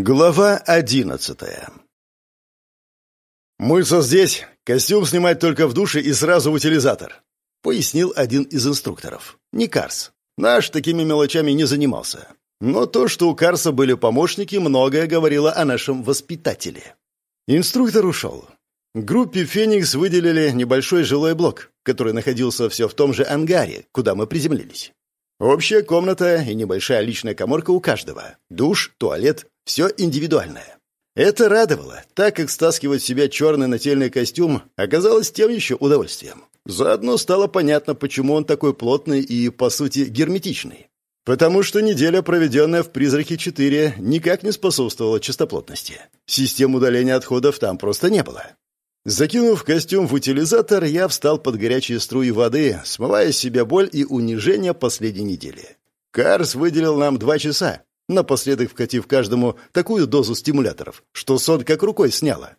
Глава одиннадцатая «Мылся здесь, костюм снимать только в душе и сразу в утилизатор», — пояснил один из инструкторов. «Не Карс. Наш такими мелочами не занимался. Но то, что у Карса были помощники, многое говорило о нашем воспитателе». Инструктор ушел. Группе «Феникс» выделили небольшой жилой блок, который находился все в том же ангаре, куда мы приземлились. Общая комната и небольшая личная коморка у каждого. Душ, туалет, все индивидуальное. Это радовало, так как стаскивать в себя черный нательный костюм оказалось тем еще удовольствием. Заодно стало понятно, почему он такой плотный и, по сути, герметичный. Потому что неделя, проведенная в «Призраке-4», никак не способствовала чистоплотности. Систем удаления отходов там просто не было. Закинув костюм в утилизатор, я встал под горячие струи воды, смывая с себя боль и унижение последней недели. Карс выделил нам два часа, напоследок вкатив каждому такую дозу стимуляторов, что сон как рукой сняло.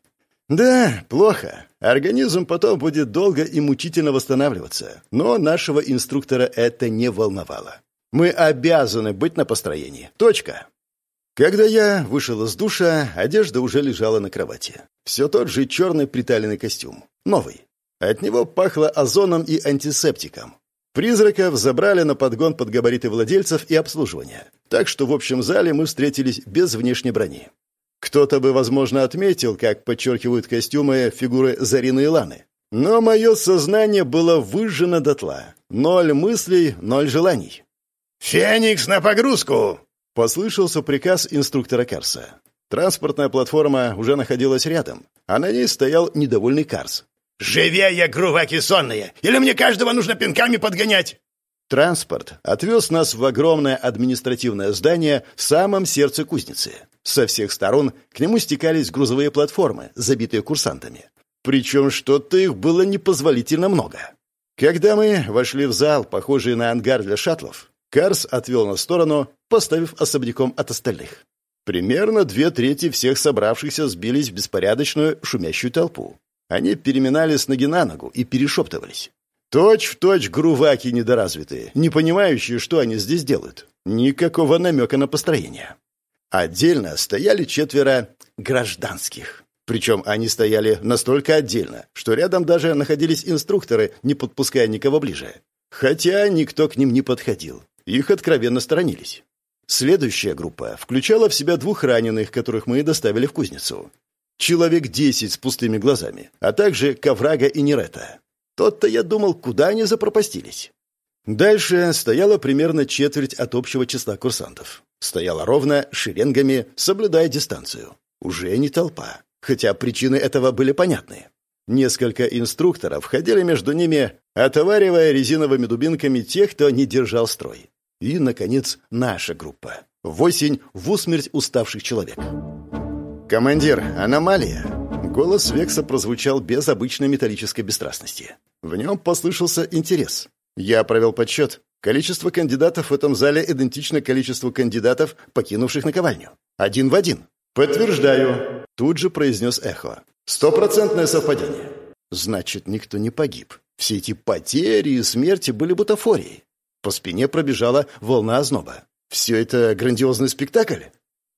Да, плохо. Организм потом будет долго и мучительно восстанавливаться. Но нашего инструктора это не волновало. Мы обязаны быть на построении. Точка. Когда я вышел из душа, одежда уже лежала на кровати. Все тот же черный приталенный костюм. Новый. От него пахло озоном и антисептиком. Призраков забрали на подгон под габариты владельцев и обслуживания. Так что в общем зале мы встретились без внешней брони. Кто-то бы, возможно, отметил, как подчеркивают костюмы фигуры Зарины и Ланы. Но мое сознание было выжжено дотла. Ноль мыслей, ноль желаний. «Феникс на погрузку!» — послышался приказ инструктора Карса. Транспортная платформа уже находилась рядом, а на ней стоял недовольный Карс. «Живее, груваки сонные! Или мне каждого нужно пинками подгонять?» Транспорт отвез нас в огромное административное здание в самом сердце кузницы. Со всех сторон к нему стекались грузовые платформы, забитые курсантами. Причем что-то их было непозволительно много. Когда мы вошли в зал, похожий на ангар для шаттлов, Карс отвел нас в сторону, поставив особняком от остальных. Примерно две трети всех собравшихся сбились в беспорядочную шумящую толпу. Они переминались ноги на ногу и перешептывались. Точь в точь груваки недоразвитые, не понимающие, что они здесь делают. Никакого намека на построение. Отдельно стояли четверо гражданских. Причем они стояли настолько отдельно, что рядом даже находились инструкторы, не подпуская никого ближе. Хотя никто к ним не подходил. Их откровенно сторонились. Следующая группа включала в себя двух раненых, которых мы доставили в кузницу. Человек десять с пустыми глазами, а также Коврага и Нерета. Тот-то я думал, куда они запропастились. Дальше стояла примерно четверть от общего числа курсантов. Стояла ровно, шеренгами, соблюдая дистанцию. Уже не толпа, хотя причины этого были понятны. Несколько инструкторов ходили между ними, отоваривая резиновыми дубинками тех, кто не держал строй. И, наконец, наша группа. Восемь в усмерть уставших человек. «Командир, аномалия!» Голос Векса прозвучал без обычной металлической бесстрастности. В нем послышался интерес. Я провел подсчет. Количество кандидатов в этом зале идентично количеству кандидатов, покинувших наковальню. Один в один. «Подтверждаю», — тут же произнес эхо. «Стопроцентное совпадение». Значит, никто не погиб. Все эти потери и смерти были бутафорией. По спине пробежала волна озноба. Все это грандиозный спектакль?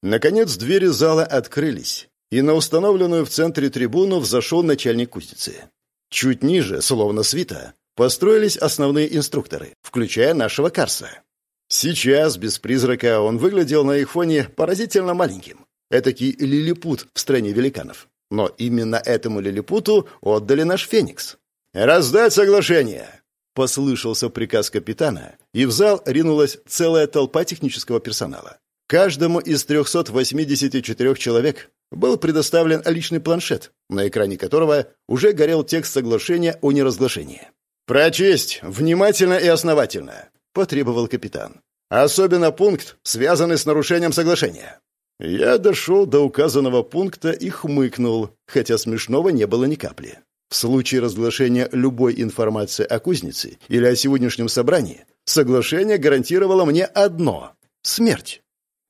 Наконец двери зала открылись, и на установленную в центре трибуну взошел начальник кузницы. Чуть ниже, словно свита, построились основные инструкторы, включая нашего Карса. Сейчас, без призрака, он выглядел на их фоне поразительно маленьким. Этакий лилипут в стране великанов. Но именно этому лилипуту отдали наш Феникс. «Раздать соглашение!» Послышался приказ капитана, и в зал ринулась целая толпа технического персонала. Каждому из 384 человек был предоставлен личный планшет, на экране которого уже горел текст соглашения о неразглашении. «Прочесть внимательно и основательно», — потребовал капитан. «Особенно пункт, связанный с нарушением соглашения». Я дошел до указанного пункта и хмыкнул, хотя смешного не было ни капли. В случае разглашения любой информации о кузнице или о сегодняшнем собрании, соглашение гарантировало мне одно — смерть.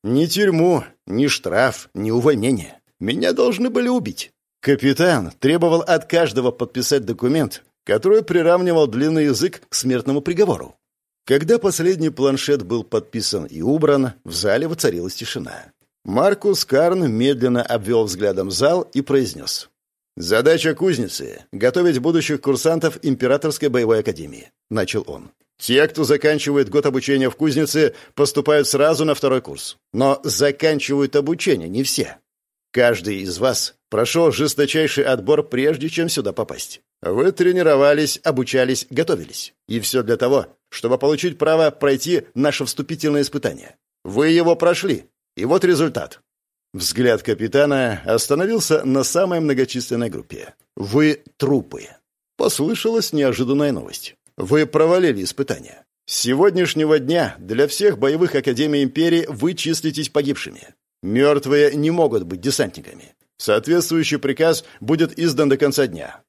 Ни тюрьму, ни штраф, ни увольнение. Меня должны были убить. Капитан требовал от каждого подписать документ, который приравнивал длинный язык к смертному приговору. Когда последний планшет был подписан и убран, в зале воцарилась тишина. Маркус Карн медленно обвел взглядом зал и произнес. «Задача кузницы — готовить будущих курсантов Императорской боевой академии», — начал он. «Те, кто заканчивает год обучения в кузнице, поступают сразу на второй курс. Но заканчивают обучение не все. Каждый из вас прошел жесточайший отбор, прежде чем сюда попасть. Вы тренировались, обучались, готовились. И все для того, чтобы получить право пройти наше вступительное испытание. Вы его прошли. И вот результат. Взгляд капитана остановился на самой многочисленной группе. Вы трупы. Послышалась неожиданная новость. Вы провалили испытание. С сегодняшнего дня для всех боевых академий империи вы числитесь погибшими. Мертвые не могут быть десантниками. Соответствующий приказ будет издан до конца дня.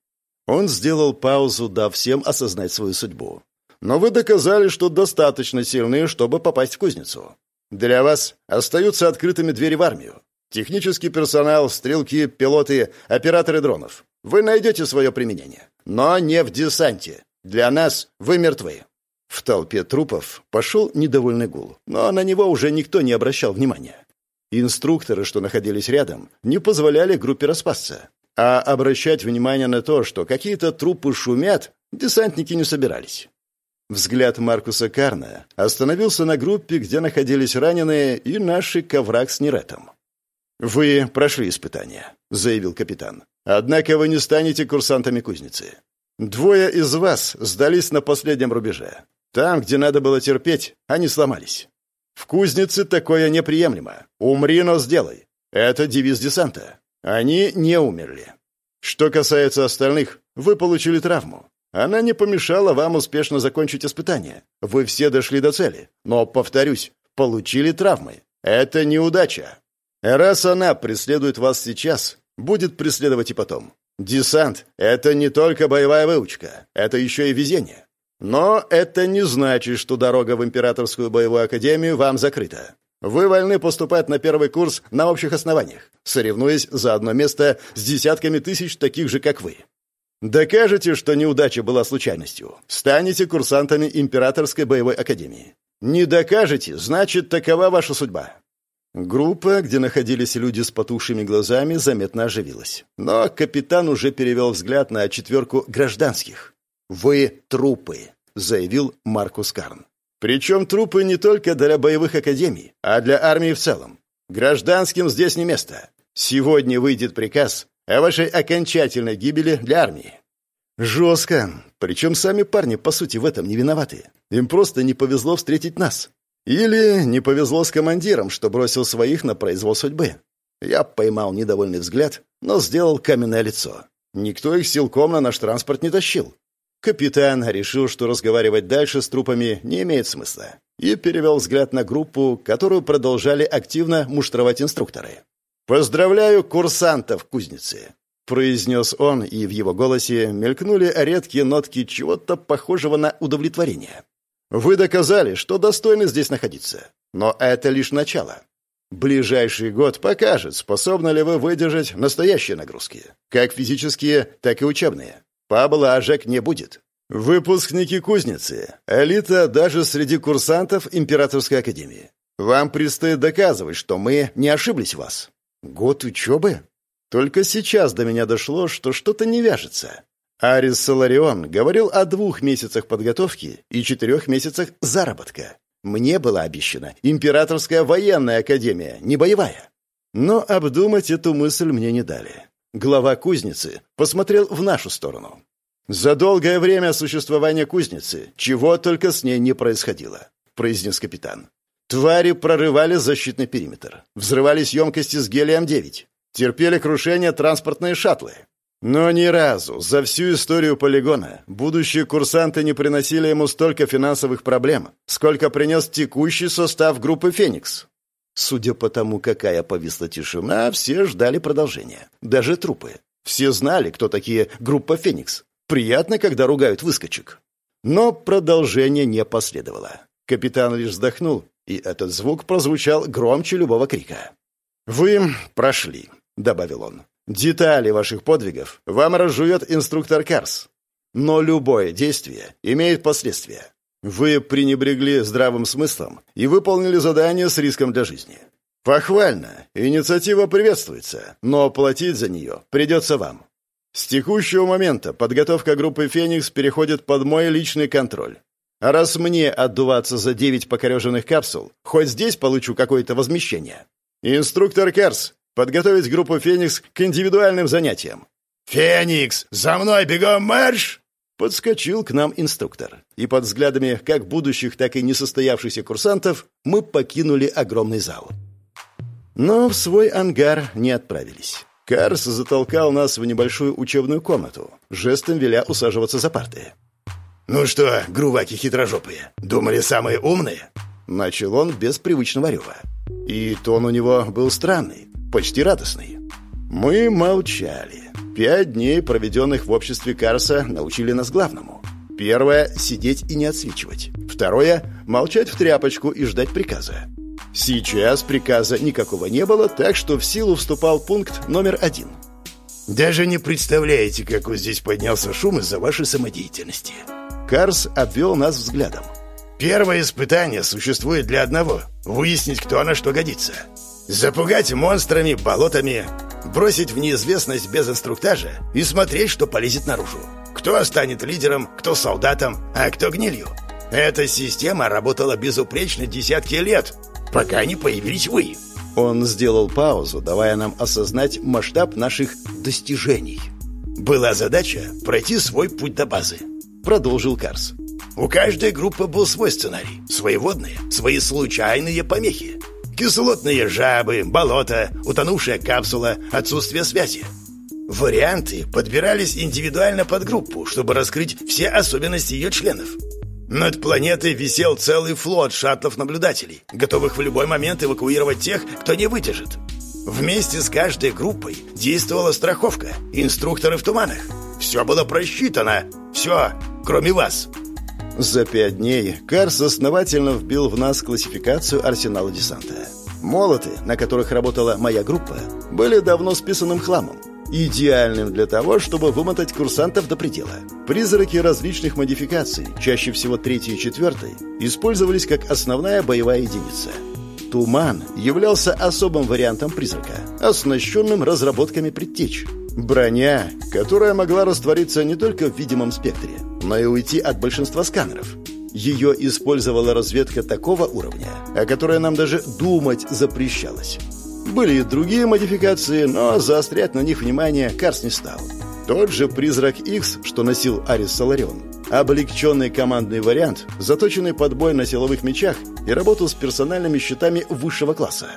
Он сделал паузу, дав всем осознать свою судьбу. Но вы доказали, что достаточно сильны, чтобы попасть в кузницу. Для вас остаются открытыми двери в армию. Технический персонал, стрелки, пилоты, операторы дронов. Вы найдете свое применение. Но не в десанте. Для нас вы мертвы». В толпе трупов пошел недовольный гул, но на него уже никто не обращал внимания. Инструкторы, что находились рядом, не позволяли группе распасться. А обращать внимание на то, что какие-то трупы шумят, десантники не собирались. Взгляд Маркуса Карна остановился на группе, где находились раненые и наши ковраг с Неретом. «Вы прошли испытание», — заявил капитан. «Однако вы не станете курсантами кузницы. Двое из вас сдались на последнем рубеже. Там, где надо было терпеть, они сломались. В кузнице такое неприемлемо. Умри, но сделай. Это девиз десанта. Они не умерли. Что касается остальных, вы получили травму. Она не помешала вам успешно закончить испытание. Вы все дошли до цели. Но, повторюсь, получили травмы. Это неудача. Раз она преследует вас сейчас, будет преследовать и потом. Десант — это не только боевая выучка, это еще и везение. Но это не значит, что дорога в Императорскую боевую академию вам закрыта. Вы вольны поступать на первый курс на общих основаниях, соревнуясь за одно место с десятками тысяч таких же, как вы. Докажете, что неудача была случайностью. Станете курсантами Императорской боевой академии. Не докажете, значит, такова ваша судьба. Группа, где находились люди с потухшими глазами, заметно оживилась. Но капитан уже перевел взгляд на четверку гражданских. «Вы трупы», — заявил Маркус Карн. «Причем трупы не только для боевых академий, а для армии в целом. Гражданским здесь не место. Сегодня выйдет приказ о вашей окончательной гибели для армии. Жестко. Причем сами парни, по сути, в этом не виноваты. Им просто не повезло встретить нас. Или не повезло с командиром, что бросил своих на произвол судьбы. Я поймал недовольный взгляд, но сделал каменное лицо. Никто их силком на наш транспорт не тащил. Капитан решил, что разговаривать дальше с трупами не имеет смысла, и перевел взгляд на группу, которую продолжали активно муштровать инструкторы. «Поздравляю курсантов кузницы!» — произнес он, и в его голосе мелькнули редкие нотки чего-то похожего на удовлетворение. «Вы доказали, что достойны здесь находиться. Но это лишь начало. Ближайший год покажет, способны ли вы выдержать настоящие нагрузки, как физические, так и учебные. Поблажек не будет. Выпускники кузницы, элита даже среди курсантов Императорской академии. Вам предстоит доказывать, что мы не ошиблись в вас. Год учебы? Только сейчас до меня дошло, что что-то не вяжется. Арис Соларион говорил о двух месяцах подготовки и четырех месяцах заработка. Мне была обещана императорская военная академия, не боевая. Но обдумать эту мысль мне не дали. Глава кузницы посмотрел в нашу сторону. «За долгое время существования кузницы чего только с ней не происходило», — произнес капитан. Твари прорывали защитный периметр, взрывались емкости с гелием-9, терпели крушение транспортные шаттлы. Но ни разу за всю историю полигона будущие курсанты не приносили ему столько финансовых проблем, сколько принес текущий состав группы «Феникс». Судя по тому, какая повисла тишина, все ждали продолжения. Даже трупы. Все знали, кто такие группа «Феникс». Приятно, когда ругают выскочек. Но продолжение не последовало. Капитан лишь вздохнул и этот звук прозвучал громче любого крика. «Вы прошли», — добавил он. «Детали ваших подвигов вам разжует инструктор Карс. Но любое действие имеет последствия. Вы пренебрегли здравым смыслом и выполнили задание с риском для жизни. Похвально. Инициатива приветствуется, но платить за нее придется вам. С текущего момента подготовка группы «Феникс» переходит под мой личный контроль. А раз мне отдуваться за девять покореженных капсул, хоть здесь получу какое-то возмещение. Инструктор Керс, подготовить группу «Феникс» к индивидуальным занятиям. «Феникс, за мной бегом марш!» Подскочил к нам инструктор. И под взглядами как будущих, так и несостоявшихся курсантов мы покинули огромный зал. Но в свой ангар не отправились. Карс затолкал нас в небольшую учебную комнату, жестом веля усаживаться за парты. «Ну что, груваки хитрожопые, думали самые умные?» Начал он без привычного рева. И тон у него был странный, почти радостный. Мы молчали. Пять дней, проведенных в обществе Карса, научили нас главному. Первое — сидеть и не отсвечивать. Второе — молчать в тряпочку и ждать приказа. Сейчас приказа никакого не было, так что в силу вступал пункт номер один. «Даже не представляете, как вот здесь поднялся шум из-за вашей самодеятельности». Карс обвел нас взглядом. «Первое испытание существует для одного — выяснить, кто на что годится. Запугать монстрами, болотами, бросить в неизвестность без инструктажа и смотреть, что полезет наружу. Кто станет лидером, кто солдатом, а кто гнилью. Эта система работала безупречно десятки лет, пока не появились вы». Он сделал паузу, давая нам осознать масштаб наших достижений. «Была задача пройти свой путь до базы», — продолжил Карс. «У каждой группы был свой сценарий, свои водные, свои случайные помехи. Кислотные жабы, болото, утонувшая капсула, отсутствие связи. Варианты подбирались индивидуально под группу, чтобы раскрыть все особенности ее членов. Над планетой висел целый флот шаттлов-наблюдателей, готовых в любой момент эвакуировать тех, кто не выдержит. Вместе с каждой группой действовала страховка, инструкторы в туманах. Все было просчитано. Все, кроме вас. За пять дней Карс основательно вбил в нас классификацию арсенала десанта. Молоты, на которых работала моя группа, были давно списанным хламом идеальным для того, чтобы вымотать курсантов до предела. Призраки различных модификаций, чаще всего третьей и четвертой, использовались как основная боевая единица. Туман являлся особым вариантом призрака, оснащенным разработками предтеч. Броня, которая могла раствориться не только в видимом спектре, но и уйти от большинства сканеров. Ее использовала разведка такого уровня, о которой нам даже думать запрещалось. Были и другие модификации, но заострять на них внимание Карс не стал. Тот же «Призрак X», что носил Арис Соларион. Облегченный командный вариант, заточенный под бой на силовых мечах и работал с персональными щитами высшего класса.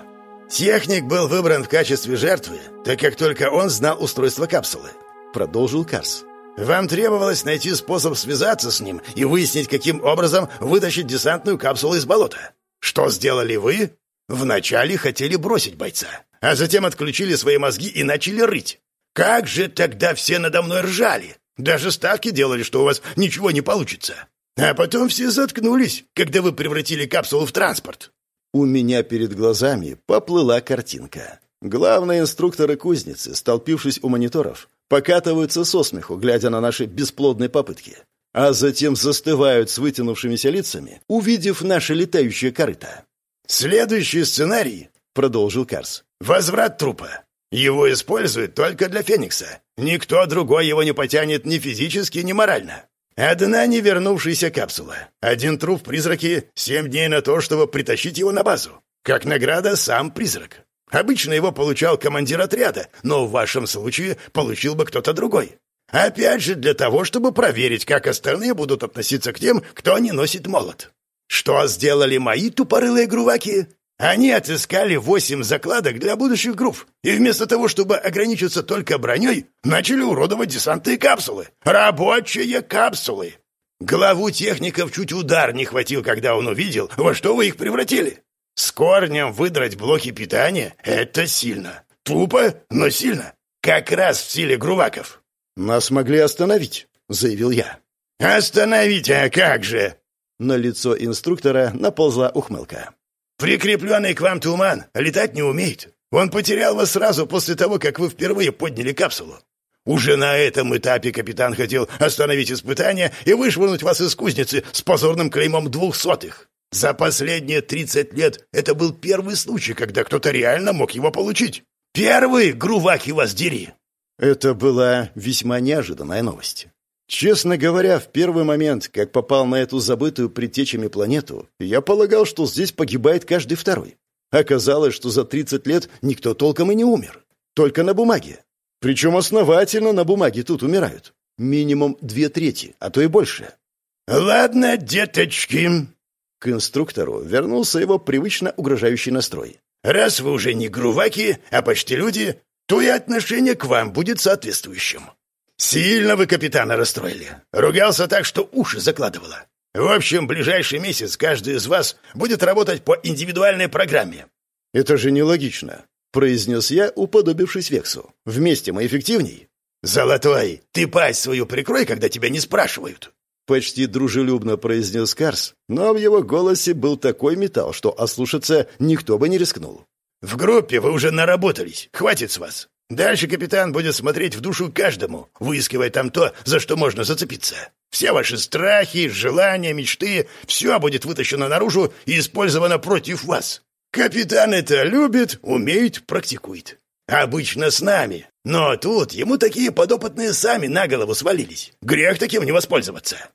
«Техник был выбран в качестве жертвы, так как только он знал устройство капсулы», — продолжил Карс. «Вам требовалось найти способ связаться с ним и выяснить, каким образом вытащить десантную капсулу из болота. Что сделали вы? Вначале хотели бросить бойца, а затем отключили свои мозги и начали рыть. Как же тогда все надо мной ржали? Даже ставки делали, что у вас ничего не получится. А потом все заткнулись, когда вы превратили капсулу в транспорт. У меня перед глазами поплыла картинка. Главные инструкторы кузницы, столпившись у мониторов, покатываются со смеху, глядя на наши бесплодные попытки, а затем застывают с вытянувшимися лицами, увидев наше летающее корыто. «Следующий сценарий», — продолжил Карс, — «возврат трупа. Его используют только для Феникса. Никто другой его не потянет ни физически, ни морально. Одна не вернувшаяся капсула. Один труп призраки, семь дней на то, чтобы притащить его на базу. Как награда сам призрак. Обычно его получал командир отряда, но в вашем случае получил бы кто-то другой. Опять же, для того, чтобы проверить, как остальные будут относиться к тем, кто не носит молот. Что сделали мои тупорылые груваки? Они отыскали восемь закладок для будущих групп, и вместо того, чтобы ограничиться только броней, начали уродовать десантные капсулы. Рабочие капсулы! Главу техников чуть удар не хватил, когда он увидел, во что вы их превратили. С корнем выдрать блоки питания — это сильно. Тупо, но сильно. Как раз в силе груваков. «Нас могли остановить», — заявил я. «Остановить, а как же!» На лицо инструктора наползла ухмылка. «Прикрепленный к вам туман летать не умеет. Он потерял вас сразу после того, как вы впервые подняли капсулу. Уже на этом этапе капитан хотел остановить испытание и вышвырнуть вас из кузницы с позорным клеймом двухсотых. За последние 30 лет это был первый случай, когда кто-то реально мог его получить. Первый, груваки вас дери!» Это была весьма неожиданная новость. Честно говоря, в первый момент, как попал на эту забытую предтечами планету, я полагал, что здесь погибает каждый второй. Оказалось, что за 30 лет никто толком и не умер. Только на бумаге. Причем основательно на бумаге тут умирают. Минимум две трети, а то и больше. «Ладно, деточки». К инструктору вернулся его привычно угрожающий настрой. «Раз вы уже не груваки, а почти люди, то и отношение к вам будет соответствующим. Сильно вы капитана расстроили. Ругался так, что уши закладывало. В общем, ближайший месяц каждый из вас будет работать по индивидуальной программе. Это же нелогично, произнес я, уподобившись Вексу. Вместе мы эффективней. Золотой, ты пасть свою прикрой, когда тебя не спрашивают. Почти дружелюбно произнес Карс, но в его голосе был такой металл, что ослушаться никто бы не рискнул. «В группе вы уже наработались. Хватит с вас. Дальше капитан будет смотреть в душу каждому, выискивая там то, за что можно зацепиться. Все ваши страхи, желания, мечты — все будет вытащено наружу и использовано против вас. Капитан это любит, умеет, практикует. Обычно с нами. Но тут ему такие подопытные сами на голову свалились. Грех таким не воспользоваться.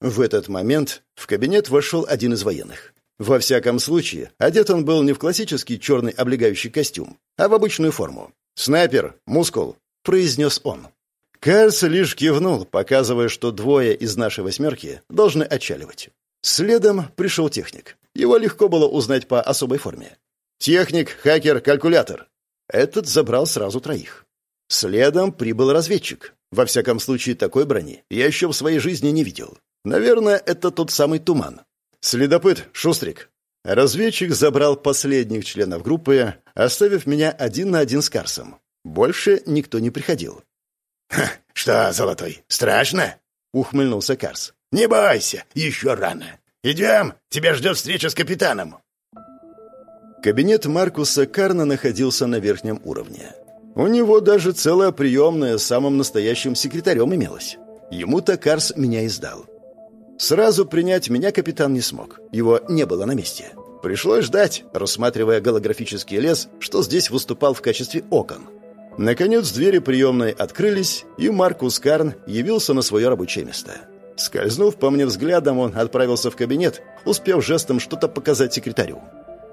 В этот момент в кабинет вошел один из военных. Во всяком случае, одет он был не в классический черный облегающий костюм, а в обычную форму. «Снайпер, мускул», — произнес он. Кэрс лишь кивнул, показывая, что двое из нашей восьмерки должны отчаливать. Следом пришел техник. Его легко было узнать по особой форме. Техник, хакер, калькулятор. Этот забрал сразу троих. Следом прибыл разведчик. Во всяком случае, такой брони я еще в своей жизни не видел. Наверное, это тот самый туман. Следопыт, Шустрик. Разведчик забрал последних членов группы, оставив меня один на один с Карсом. Больше никто не приходил. «Что, Золотой, страшно?» — ухмыльнулся Карс. «Не бойся, еще рано. Идем, тебя ждет встреча с капитаном». Кабинет Маркуса Карна находился на верхнем уровне. У него даже целая приемная с самым настоящим секретарем имелась. Ему-то Карс меня издал. Сразу принять меня капитан не смог. Его не было на месте. Пришлось ждать, рассматривая голографический лес, что здесь выступал в качестве окон. Наконец двери приемной открылись, и Маркус Карн явился на свое рабочее место. Скользнув по мне взглядом, он отправился в кабинет, успев жестом что-то показать секретарю.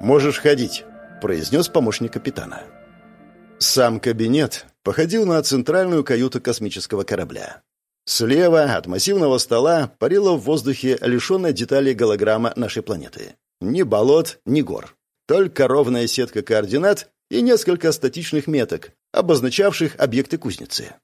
«Можешь ходить», — произнес помощник капитана. Сам кабинет походил на центральную каюту космического корабля. Слева от массивного стола парила в воздухе лишенная деталей голограмма нашей планеты. Ни болот, ни гор. Только ровная сетка координат и несколько статичных меток, обозначавших объекты кузницы.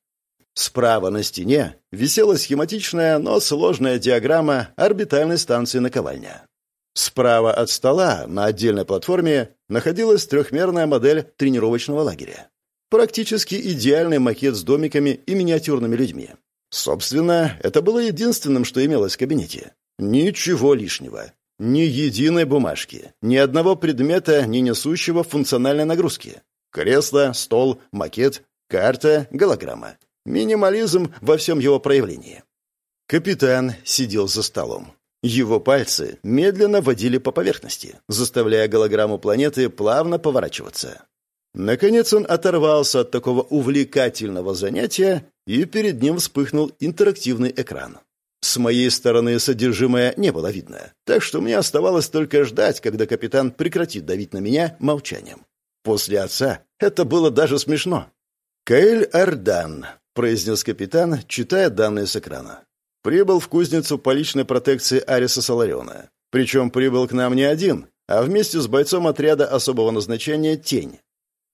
Справа на стене висела схематичная, но сложная диаграмма орбитальной станции наковальня. Справа от стола на отдельной платформе находилась трехмерная модель тренировочного лагеря. Практически идеальный макет с домиками и миниатюрными людьми. Собственно, это было единственным, что имелось в кабинете. Ничего лишнего. Ни единой бумажки, ни одного предмета, не несущего функциональной нагрузки. Кресло, стол, макет, карта, голограмма. Минимализм во всем его проявлении. Капитан сидел за столом. Его пальцы медленно водили по поверхности, заставляя голограмму планеты плавно поворачиваться. Наконец он оторвался от такого увлекательного занятия, и перед ним вспыхнул интерактивный экран. С моей стороны содержимое не было видно, так что мне оставалось только ждать, когда капитан прекратит давить на меня молчанием. После отца это было даже смешно. «Каэль Ардан», — произнес капитан, читая данные с экрана. «Прибыл в кузницу по личной протекции Ариса Солариона. Причем прибыл к нам не один, а вместе с бойцом отряда особого назначения «Тень».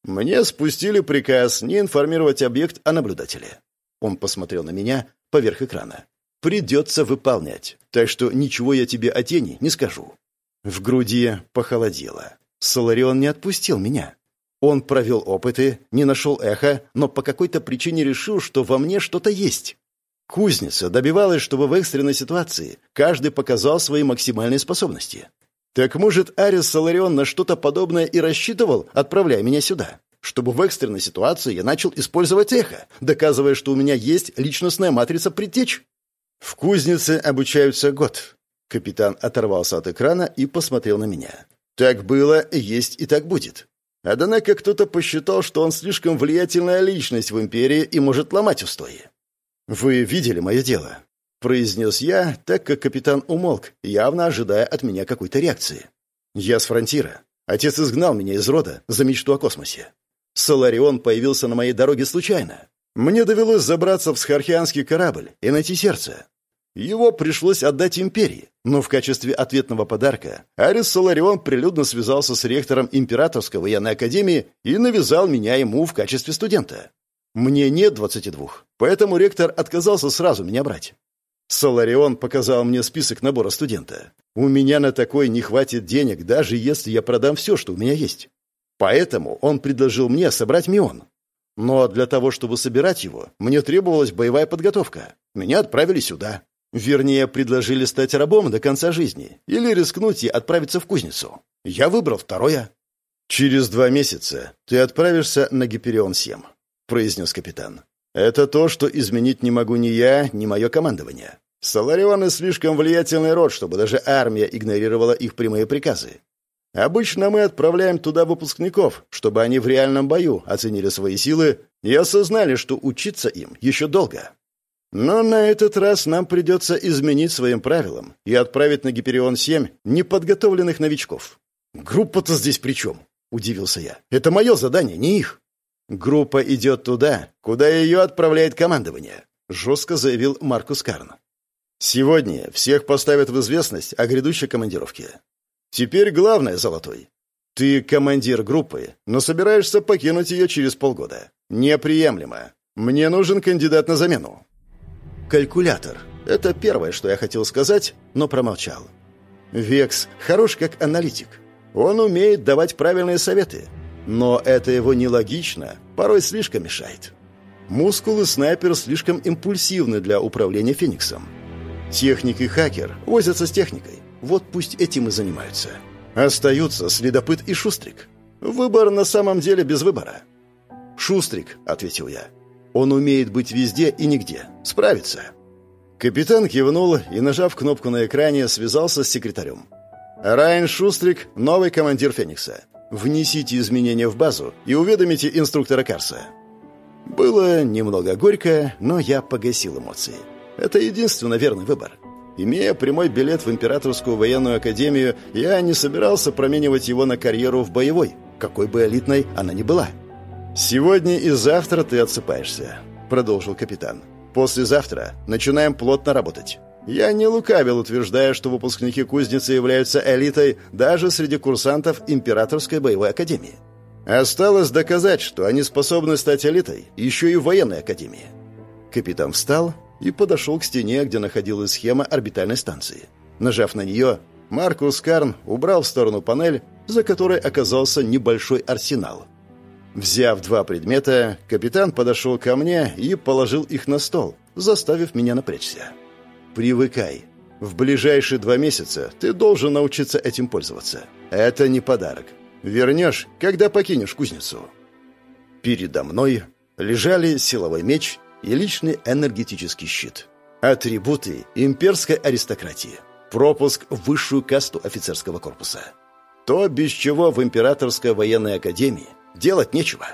Мне спустили приказ не информировать объект о наблюдателе. Он посмотрел на меня поверх экрана. Придется выполнять, так что ничего я тебе о тени не скажу. В груди похолодело. Соларион не отпустил меня. Он провел опыты, не нашел эхо, но по какой-то причине решил, что во мне что-то есть. Кузница добивалась, чтобы в экстренной ситуации каждый показал свои максимальные способности. Так может, Арис Соларион на что-то подобное и рассчитывал, отправляя меня сюда? Чтобы в экстренной ситуации я начал использовать эхо, доказывая, что у меня есть личностная матрица предтеч? В кузнице обучаются год. Капитан оторвался от экрана и посмотрел на меня. «Так было, есть и так будет. Однако кто-то посчитал, что он слишком влиятельная личность в империи и может ломать устои. «Вы видели мое дело?» — произнес я, так как капитан умолк, явно ожидая от меня какой-то реакции. «Я с фронтира. Отец изгнал меня из рода за мечту о космосе. Соларион появился на моей дороге случайно. Мне довелось забраться в схархианский корабль и найти сердце. Его пришлось отдать империи, но в качестве ответного подарка Арис Соларион прилюдно связался с ректором Императорской военной академии и навязал меня ему в качестве студента. Мне нет 22, поэтому ректор отказался сразу меня брать. Соларион показал мне список набора студента. У меня на такой не хватит денег, даже если я продам все, что у меня есть. Поэтому он предложил мне собрать мион. Но для того, чтобы собирать его, мне требовалась боевая подготовка. Меня отправили сюда. Вернее, предложили стать рабом до конца жизни или рискнуть и отправиться в кузницу. Я выбрал второе. «Через два месяца ты отправишься на Гиперион-7», — произнес капитан. «Это то, что изменить не могу ни я, ни мое командование. Соларионы слишком влиятельный род, чтобы даже армия игнорировала их прямые приказы. Обычно мы отправляем туда выпускников, чтобы они в реальном бою оценили свои силы и осознали, что учиться им еще долго. Но на этот раз нам придется изменить своим правилам и отправить на Гиперион-7 неподготовленных новичков. «Группа-то здесь при чем?» — удивился я. «Это мое задание, не их». «Группа идет туда, куда ее отправляет командование», — жестко заявил Маркус Карн. «Сегодня всех поставят в известность о грядущей командировке. Теперь главное, Золотой. Ты командир группы, но собираешься покинуть ее через полгода. Неприемлемо. Мне нужен кандидат на замену». Калькулятор. Это первое, что я хотел сказать, но промолчал. Векс хорош как аналитик. Он умеет давать правильные советы. Но это его нелогично, порой слишком мешает. Мускулы снайпер слишком импульсивны для управления Фениксом. Техник и хакер возятся с техникой. Вот пусть этим и занимаются. Остаются следопыт и Шустрик. Выбор на самом деле без выбора. «Шустрик», — ответил я. Он умеет быть везде и нигде. Справится». Капитан кивнул и, нажав кнопку на экране, связался с секретарем. «Райан Шустрик, новый командир «Феникса». Внесите изменения в базу и уведомите инструктора Карса». Было немного горько, но я погасил эмоции. Это единственно верный выбор. Имея прямой билет в Императорскую военную академию, я не собирался променивать его на карьеру в боевой, какой бы элитной она ни была. «Сегодня и завтра ты отсыпаешься», — продолжил капитан. «Послезавтра начинаем плотно работать. Я не лукавил, утверждая, что выпускники кузницы являются элитой даже среди курсантов Императорской боевой академии. Осталось доказать, что они способны стать элитой еще и в военной академии». Капитан встал и подошел к стене, где находилась схема орбитальной станции. Нажав на нее, Маркус Карн убрал в сторону панель, за которой оказался небольшой арсенал — Взяв два предмета, капитан подошел ко мне и положил их на стол, заставив меня напрячься. «Привыкай. В ближайшие два месяца ты должен научиться этим пользоваться. Это не подарок. Вернешь, когда покинешь кузницу». Передо мной лежали силовой меч и личный энергетический щит. Атрибуты имперской аристократии. Пропуск в высшую касту офицерского корпуса. То, без чего в Императорской военной академии Делать нечего.